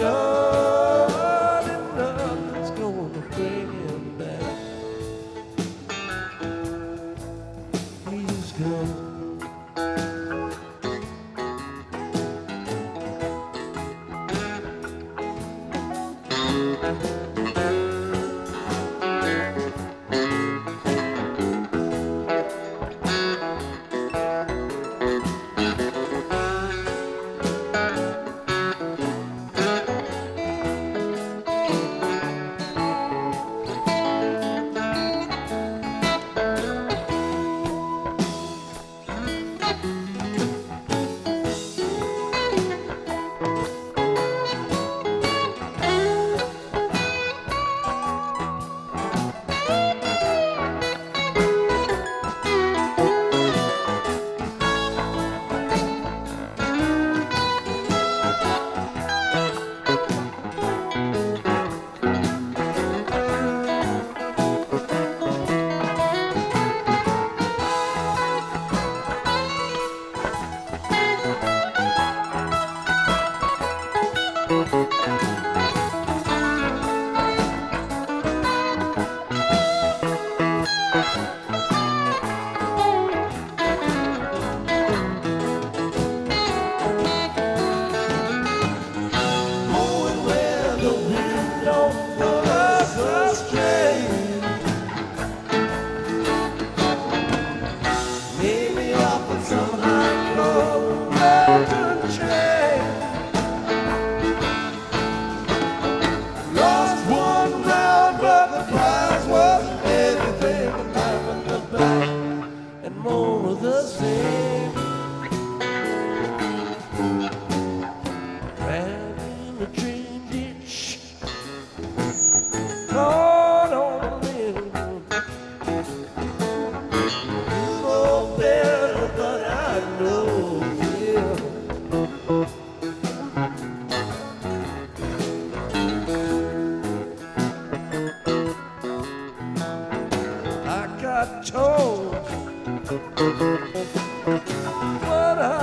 go.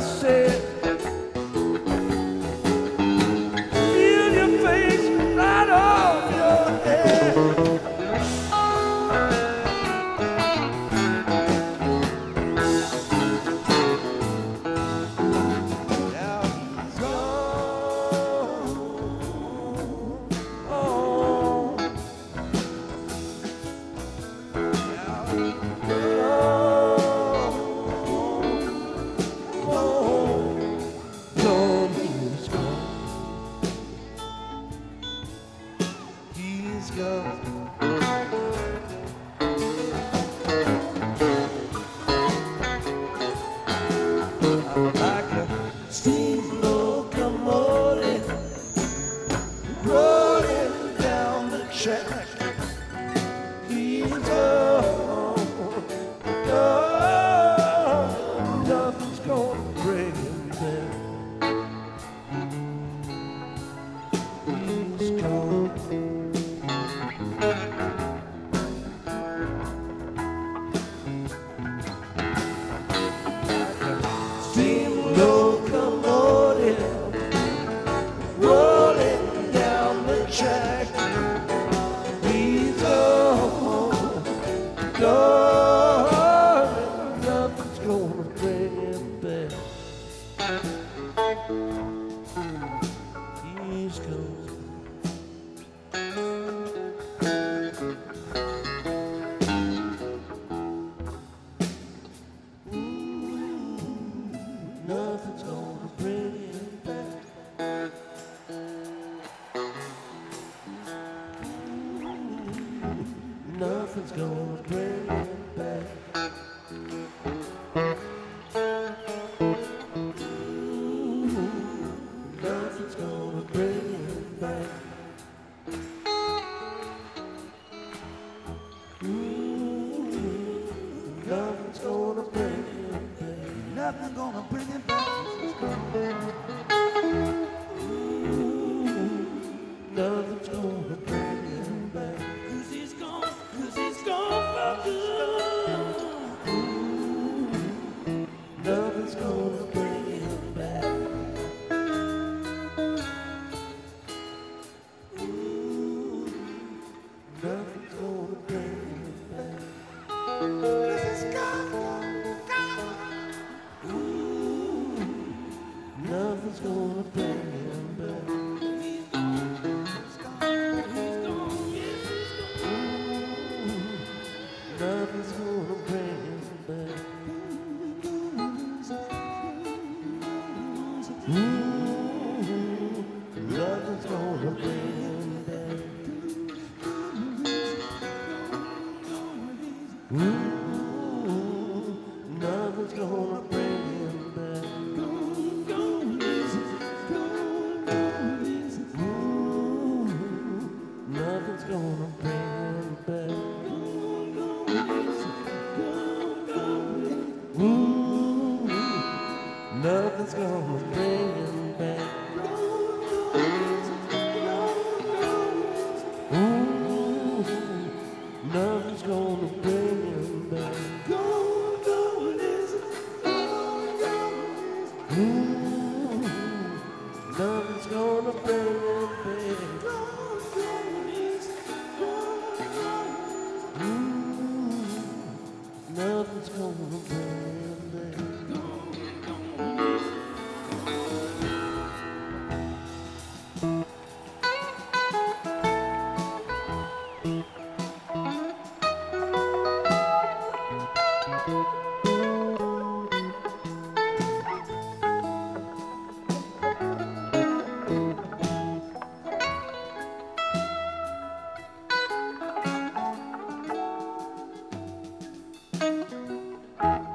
você gonna be. Bye.